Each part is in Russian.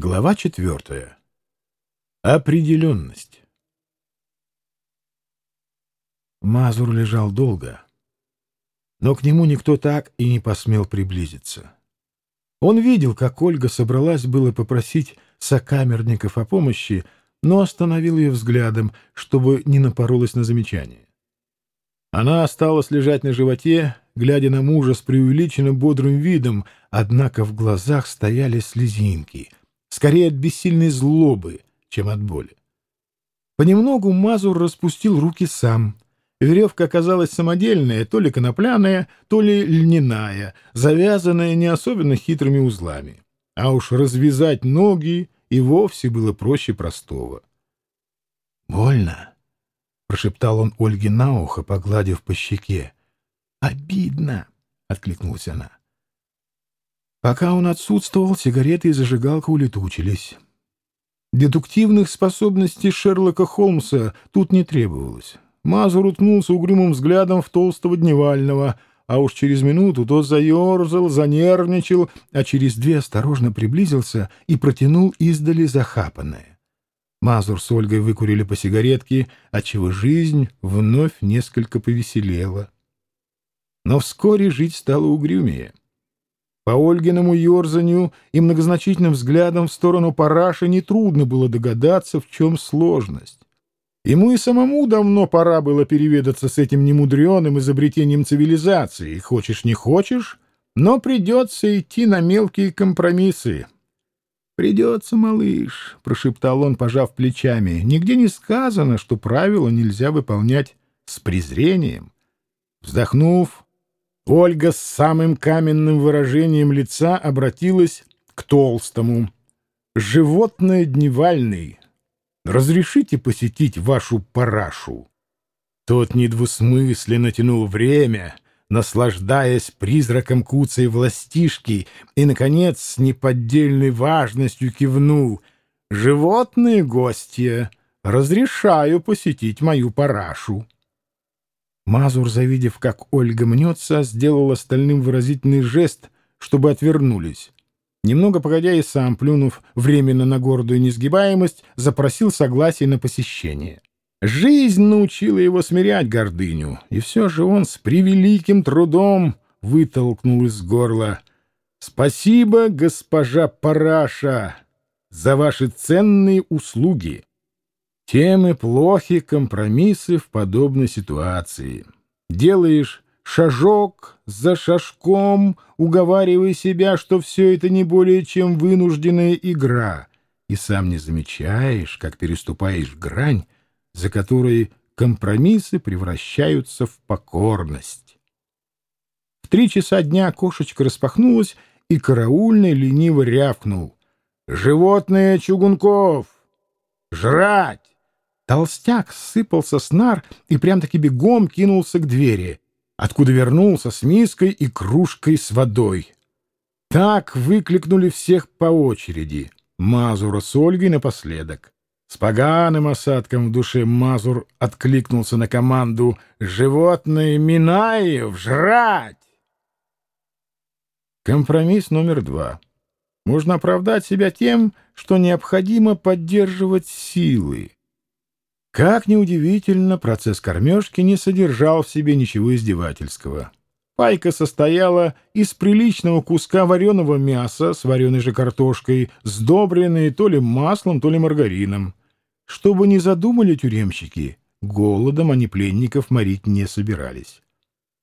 Глава четвертая. Определенность. Мазур лежал долго, но к нему никто так и не посмел приблизиться. Он видел, как Ольга собралась было попросить сокамерников о помощи, но остановил ее взглядом, чтобы не напоролась на замечание. Она осталась лежать на животе, глядя на мужа с преувеличенно бодрым видом, однако в глазах стояли слезинки — скорее от бессильной злобы, чем от боли. Понемногу Мазур распустил руки сам. Веревка оказалась самодельная, то ли конопляная, то ли льняная, завязанная не особенно хитрыми узлами. А уж развязать ноги и вовсе было проще простого. «Больно?» — прошептал он Ольге на ухо, погладив по щеке. «Обидно!» — откликнулась она. Пока он отсутствовал, сигареты и зажигалка улетучились. Дедуктивных способностей Шерлока Холмса тут не требовалось. Мазур уткнулся угрюмым взглядом в толстого дневального, а уж через минуту тот заерзал, занервничал, а через две осторожно приблизился и протянул издали захапанное. Мазур с Ольгой выкурили по сигаретке, отчего жизнь вновь несколько повеселела. Но вскоре жить стало угрюмее. По Ольгиному ерзанию и многозначительным взглядам в сторону параши нетрудно было догадаться, в чем сложность. Ему и самому давно пора было переведаться с этим немудреным изобретением цивилизации. Хочешь, не хочешь, но придется идти на мелкие компромиссы. «Придется, малыш», — прошептал он, пожав плечами. «Нигде не сказано, что правила нельзя выполнять с презрением». Вздохнув, Ольга с самым каменным выражением лица обратилась к толстому. «Животное дневальный, разрешите посетить вашу парашу?» Тот недвусмысленно тянул время, наслаждаясь призраком куцей властишки, и, наконец, с неподдельной важностью кивнул. «Животные гостья, разрешаю посетить мою парашу». Мазур, завидев, как Ольга мнется, сделал остальным выразительный жест, чтобы отвернулись. Немного погодя и сам, плюнув временно на гордую несгибаемость, запросил согласие на посещение. Жизнь научила его смирять гордыню, и все же он с превеликим трудом вытолкнул из горла. «Спасибо, госпожа Параша, за ваши ценные услуги!» Тем и плохи компромиссы в подобной ситуации. Делаешь шажок за шажком, уговаривая себя, что все это не более чем вынужденная игра, и сам не замечаешь, как переступаешь грань, за которой компромиссы превращаются в покорность. В три часа дня кошечка распахнулась, и караульный лениво рявкнул. «Животное Чугунков! Жрать!» Толстяк сыпался с нар и прям-таки бегом кинулся к двери, откуда вернулся с миской и кружкой с водой. Так выкликнули всех по очереди. Мазура с Ольгой напоследок. С поганым осадком в душе Мазур откликнулся на команду «Животное Минаев! Жрать!» Компромисс номер два. Можно оправдать себя тем, что необходимо поддерживать силы. Как ни удивительно, процесс кормежки не содержал в себе ничего издевательского. Пайка состояла из приличного куска вареного мяса с вареной же картошкой, сдобренной то ли маслом, то ли маргарином. Чтобы не задумали тюремщики, голодом они пленников морить не собирались.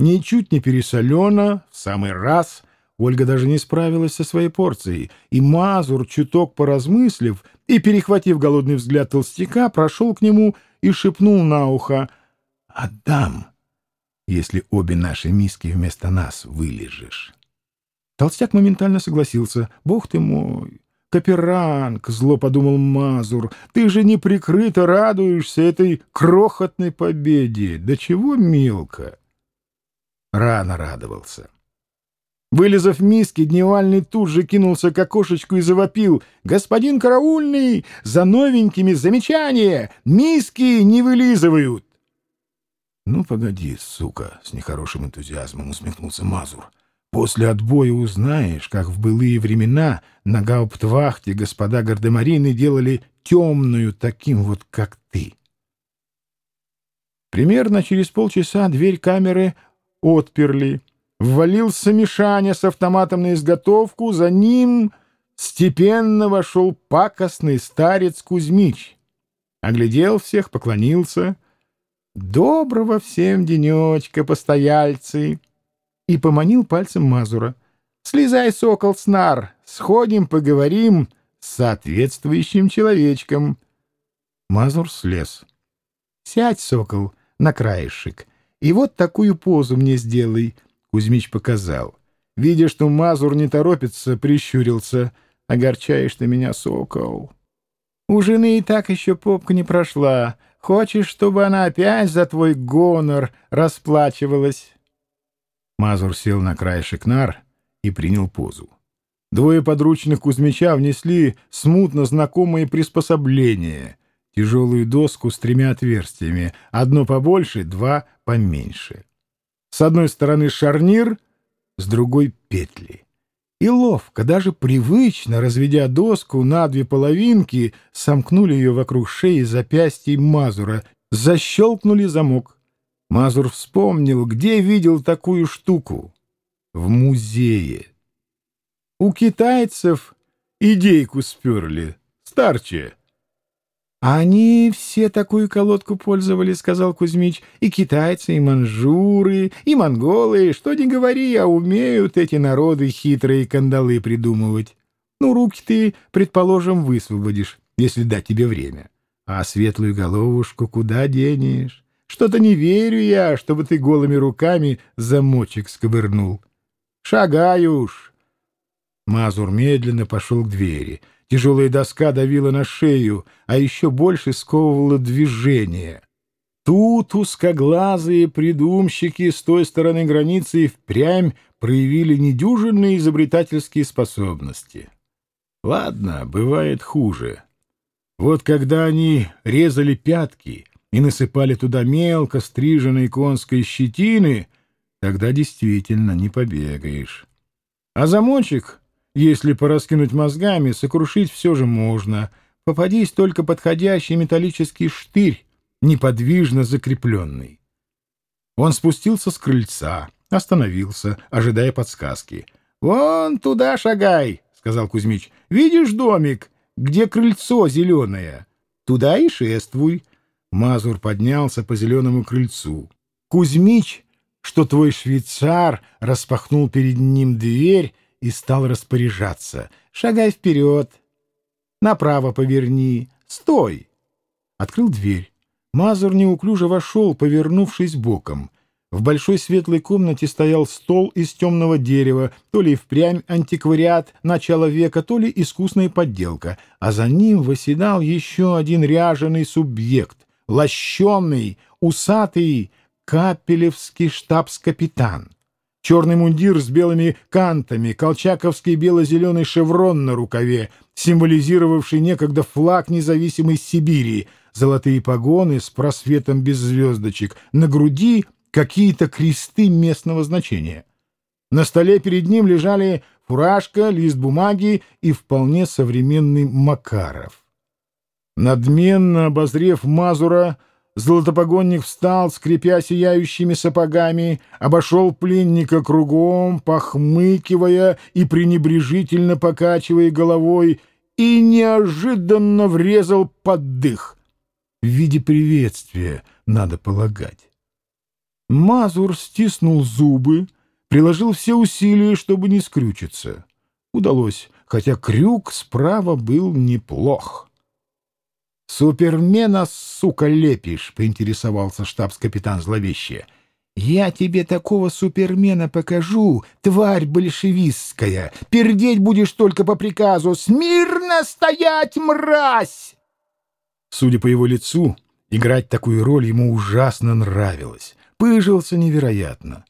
Ничуть не пересолено, в самый раз — Ольга даже не справилась со своей порцией, и Мазур, чуток поразмыслив и перехватив голодный взгляд толстяка, прошел к нему и шепнул на ухо «Отдам, если обе наши миски вместо нас вылежишь». Толстяк моментально согласился. «Бог ты мой! Каперанг!» — зло подумал Мазур. «Ты же неприкрыто радуешься этой крохотной победе! Да чего мелко!» Рано радовался. Вылезав миски, Дневальный тут же кинулся к окошечку и завопил. «Господин караульный! За новенькими замечания! Миски не вылизывают!» «Ну, погоди, сука!» — с нехорошим энтузиазмом усмехнулся Мазур. После отбоя узнаешь, как в былые времена на гауптвахте господа гардемарины делали темную таким вот, как ты. Примерно через полчаса дверь камеры отперли. Ввалился Мишаня с автоматом на изготовку, за ним степенно вошел пакостный старец Кузьмич. Оглядел всех, поклонился. «Доброго всем денечка, постояльцы!» И поманил пальцем Мазура. «Слезай, сокол, с нар, сходим, поговорим с соответствующим человечком». Мазур слез. «Сядь, сокол, на краешек, и вот такую позу мне сделай», — Кузьмич показал. Видя, что Мазур не торопится, прищурился. «Огорчаешь ты меня, сокол». У жены и так еще попка не прошла. Хочешь, чтобы она опять за твой гонор расплачивалась?» Мазур сел на краешек нар и принял позу. Двое подручных Кузьмича внесли смутно знакомые приспособления. Тяжелую доску с тремя отверстиями, одно побольше, два поменьше. С одной стороны шарнир, с другой — петли. И ловко, даже привычно, разведя доску на две половинки, сомкнули ее вокруг шеи запястья Мазура, защелкнули замок. Мазур вспомнил, где видел такую штуку. В музее. У китайцев идейку сперли, старче. «Они все такую колодку пользовали», — сказал Кузьмич. «И китайцы, и манжуры, и монголы. Что не говори, а умеют эти народы хитрые кандалы придумывать. Ну, руки ты, предположим, высвободишь, если дать тебе время. А светлую головушку куда денешь? Что-то не верю я, чтобы ты голыми руками замочек сковырнул. Шагай уж!» Мазур медленно пошел к двери — Тяжелая доска давила на шею, а еще больше сковывала движение. Тут узкоглазые придумщики с той стороны границы и впрямь проявили недюжинные изобретательские способности. Ладно, бывает хуже. Вот когда они резали пятки и насыпали туда мелко стриженной конской щетины, тогда действительно не побегаешь. А замочек если пораскинуть мозгами, сокрушить все же можно. Попадись только подходящий металлический штырь, неподвижно закрепленный. Он спустился с крыльца, остановился, ожидая подсказки. — Вон туда шагай, — сказал Кузьмич. — Видишь домик, где крыльцо зеленое? Туда и шествуй. Мазур поднялся по зеленому крыльцу. Кузьмич, что твой швейцар, распахнул перед ним дверь и стал распоряжаться. «Шагай вперед! Направо поверни! Стой!» Открыл дверь. Мазур неуклюже вошел, повернувшись боком. В большой светлой комнате стоял стол из темного дерева, то ли впрямь антиквариат начала века, то ли искусная подделка, а за ним восседал еще один ряженый субъект, лощеный, усатый, капелевский штабс-капитан. Черный мундир с белыми кантами, колчаковский бело-зеленый шеврон на рукаве, символизировавший некогда флаг независимой Сибири, золотые погоны с просветом без звездочек, на груди какие-то кресты местного значения. На столе перед ним лежали фуражка, лист бумаги и вполне современный Макаров. Надменно обозрев Мазура, Золотопогонник встал, скрипя сияющими сапогами, обошел пленника кругом, похмыкивая и пренебрежительно покачивая головой, и неожиданно врезал под дых. В виде приветствия, надо полагать. Мазур стиснул зубы, приложил все усилия, чтобы не скрючиться. Удалось, хотя крюк справа был неплох. «Супермена, сука, лепишь!» — поинтересовался штабс-капитан зловеще. «Я тебе такого супермена покажу, тварь большевистская! Пердеть будешь только по приказу! Смирно стоять, мразь!» Судя по его лицу, играть такую роль ему ужасно нравилось. Пыжился невероятно.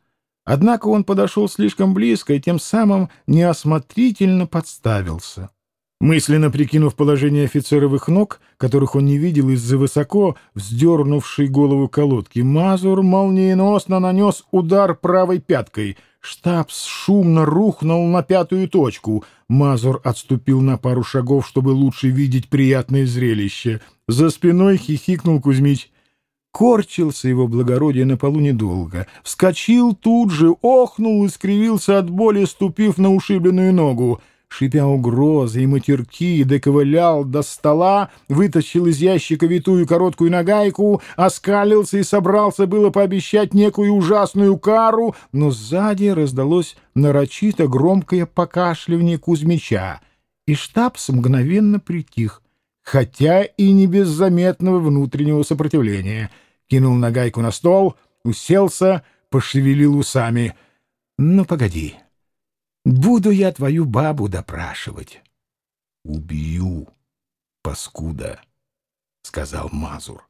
Однако он подошел слишком близко и тем самым неосмотрительно подставился. Мысленно прикинув положение офицеровых ног, которых он не видел из-за высоко вздернувшей голову колодки, Мазур молниеносно нанес удар правой пяткой. Штабс шумно рухнул на пятую точку. Мазур отступил на пару шагов, чтобы лучше видеть приятное зрелище. За спиной хихикнул Кузьмич. Корчился его благородие на полу недолго. Вскочил тут же, охнул и скривился от боли, ступив на ушибленную ногу шипя угрозы и матерки, доковылял до стола, вытащил из ящика витую короткую нагайку, оскалился и собрался было пообещать некую ужасную кару, но сзади раздалось нарочито громкое покашливание Кузьмича, и штабс мгновенно притих, хотя и не без заметного внутреннего сопротивления. Кинул нагайку на стол, уселся, пошевелил усами. «Ну, погоди». Буду я твою бабу допрашивать. — Убью, паскуда, — сказал Мазур.